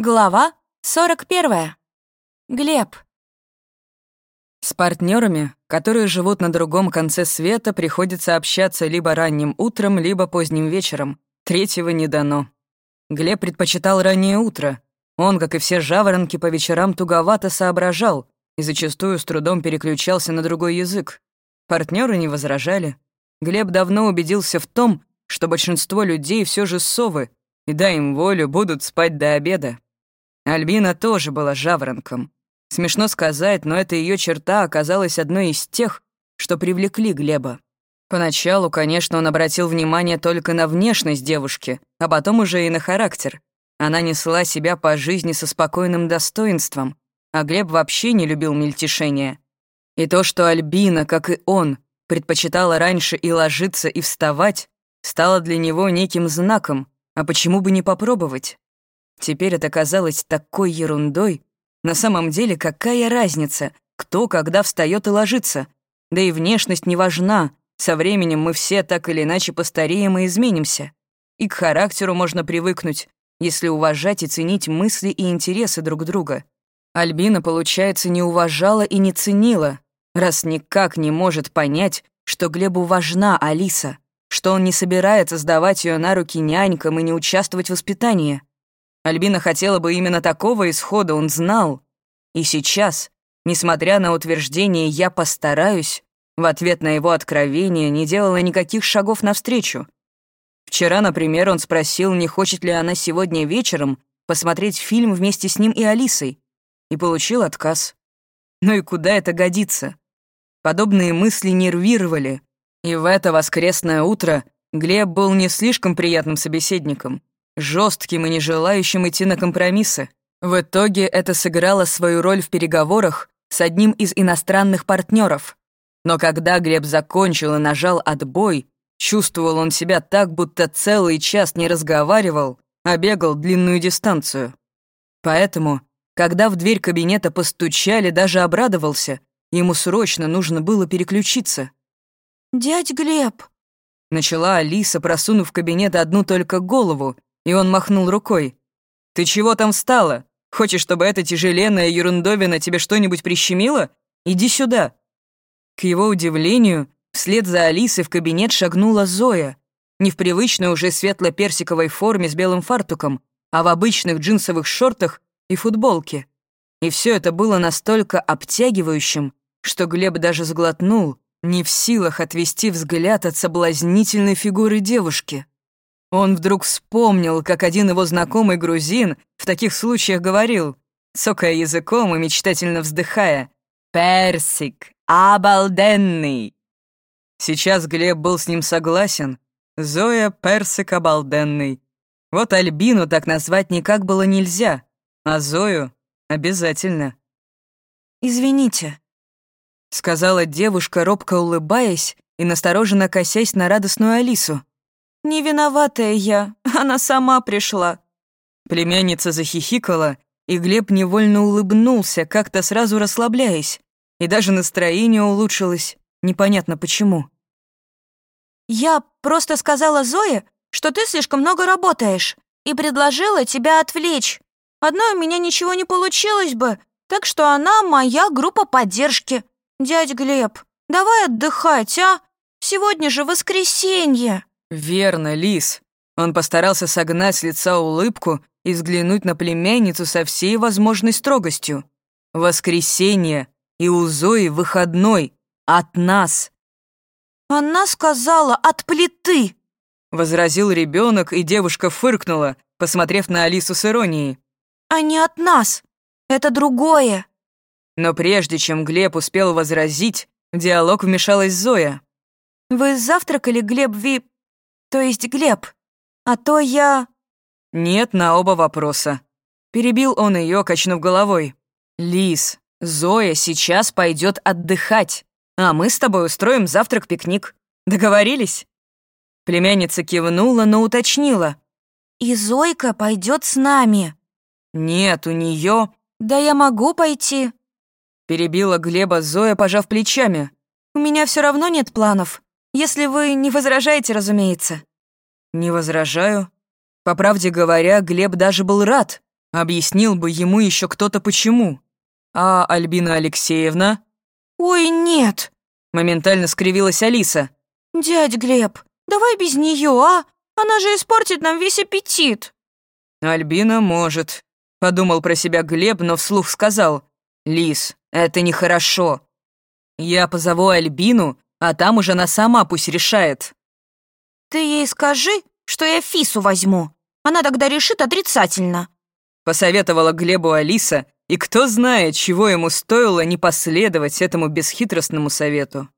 Глава 41. Глеб. С партнерами, которые живут на другом конце света, приходится общаться либо ранним утром, либо поздним вечером. Третьего не дано. Глеб предпочитал раннее утро. Он, как и все жаворонки, по вечерам туговато соображал и зачастую с трудом переключался на другой язык. Партнеры не возражали. Глеб давно убедился в том, что большинство людей все же совы, и дай им волю, будут спать до обеда. Альбина тоже была жаворонком. Смешно сказать, но эта ее черта оказалась одной из тех, что привлекли Глеба. Поначалу, конечно, он обратил внимание только на внешность девушки, а потом уже и на характер. Она несла себя по жизни со спокойным достоинством, а Глеб вообще не любил мельтешения. И то, что Альбина, как и он, предпочитала раньше и ложиться, и вставать, стало для него неким знаком, а почему бы не попробовать? Теперь это казалось такой ерундой. На самом деле, какая разница, кто когда встает и ложится? Да и внешность не важна. Со временем мы все так или иначе постареем и изменимся. И к характеру можно привыкнуть, если уважать и ценить мысли и интересы друг друга. Альбина, получается, не уважала и не ценила, раз никак не может понять, что Глебу важна Алиса, что он не собирается сдавать ее на руки нянькам и не участвовать в воспитании. Альбина хотела бы именно такого исхода, он знал. И сейчас, несмотря на утверждение «я постараюсь», в ответ на его откровение не делала никаких шагов навстречу. Вчера, например, он спросил, не хочет ли она сегодня вечером посмотреть фильм вместе с ним и Алисой, и получил отказ. Ну и куда это годится? Подобные мысли нервировали, и в это воскресное утро Глеб был не слишком приятным собеседником жестким и не желающим идти на компромиссы. В итоге это сыграло свою роль в переговорах с одним из иностранных партнеров. Но когда Глеб закончил и нажал «отбой», чувствовал он себя так, будто целый час не разговаривал, а бегал длинную дистанцию. Поэтому, когда в дверь кабинета постучали, даже обрадовался, ему срочно нужно было переключиться. «Дядь Глеб», — начала Алиса, просунув в кабинет одну только голову и он махнул рукой. «Ты чего там встала? Хочешь, чтобы эта тяжеленная ерундовина тебе что-нибудь прищемила? Иди сюда!» К его удивлению, вслед за Алисой в кабинет шагнула Зоя, не в привычной уже светло-персиковой форме с белым фартуком, а в обычных джинсовых шортах и футболке. И все это было настолько обтягивающим, что Глеб даже сглотнул, не в силах отвести взгляд от соблазнительной фигуры девушки. Он вдруг вспомнил, как один его знакомый грузин в таких случаях говорил, цокая языком и мечтательно вздыхая, «Персик, обалденный!» Сейчас Глеб был с ним согласен. Зоя Персик обалденный. Вот Альбину так назвать никак было нельзя, а Зою — обязательно. «Извините», — сказала девушка, робко улыбаясь и настороженно косясь на радостную Алису. «Не виноватая я, она сама пришла». Племянница захихикала, и Глеб невольно улыбнулся, как-то сразу расслабляясь, и даже настроение улучшилось, непонятно почему. «Я просто сказала Зое, что ты слишком много работаешь, и предложила тебя отвлечь. Одной у меня ничего не получилось бы, так что она моя группа поддержки. Дядь Глеб, давай отдыхать, а? Сегодня же воскресенье». «Верно, Лис». Он постарался согнать с лица улыбку и взглянуть на племянницу со всей возможной строгостью. «Воскресенье, и у Зои выходной. От нас». «Она сказала, от плиты!» Возразил ребенок, и девушка фыркнула, посмотрев на Алису с иронией. «А не от нас. Это другое». Но прежде чем Глеб успел возразить, в диалог вмешалась Зоя. «Вы завтракали, Глеб Ви... То есть Глеб. А то я...» «Нет на оба вопроса». Перебил он ее, качнув головой. «Лис, Зоя сейчас пойдет отдыхать, а мы с тобой устроим завтрак-пикник. Договорились?» Племянница кивнула, но уточнила. «И Зойка пойдет с нами». «Нет, у нее. «Да я могу пойти». Перебила Глеба Зоя, пожав плечами. «У меня все равно нет планов. Если вы не возражаете, разумеется». «Не возражаю. По правде говоря, Глеб даже был рад, Объяснил бы ему еще кто-то почему. А Альбина Алексеевна? Ой, нет. Моментально скривилась Алиса. Дядь Глеб, давай без нее, а? Она же испортит нам весь аппетит. Альбина может. Подумал про себя Глеб, но вслух сказал. Лис, это нехорошо. Я позову Альбину, а там уже она сама пусть решает. Ты ей скажи, что я Фису возьму. Она тогда решит отрицательно. Посоветовала Глебу Алиса, и кто знает, чего ему стоило не последовать этому бесхитростному совету.